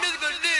musical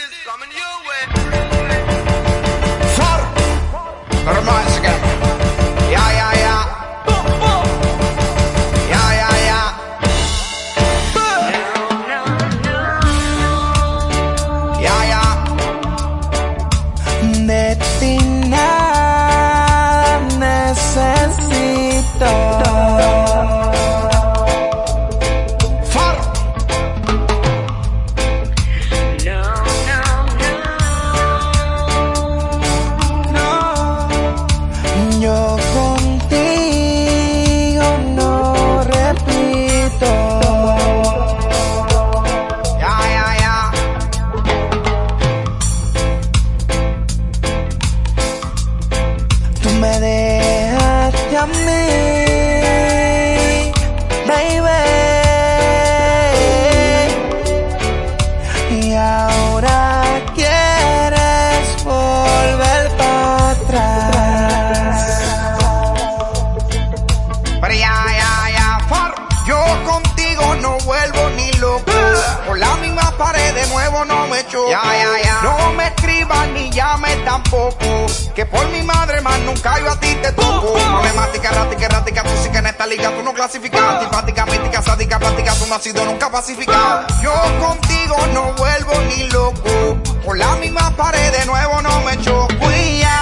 Me dejaste a mí, baby. Y ahora quieres volver para atrás. Pero ya, ya, ya, for. Yo contigo no vuelvo ni loco. Por la misma pared de nuevo no me choco. Ya, ya, tampoco. Que por mi madre más nunca yo a ti te toco. Problemática, errática, errática, música en esta liga. Tú no clasificas. Antipática, mítica, sádica, práctica. Tú no has sido nunca pacificada. Yo contigo no vuelvo ni loco. Por la misma pared de nuevo no me choco. Y ya,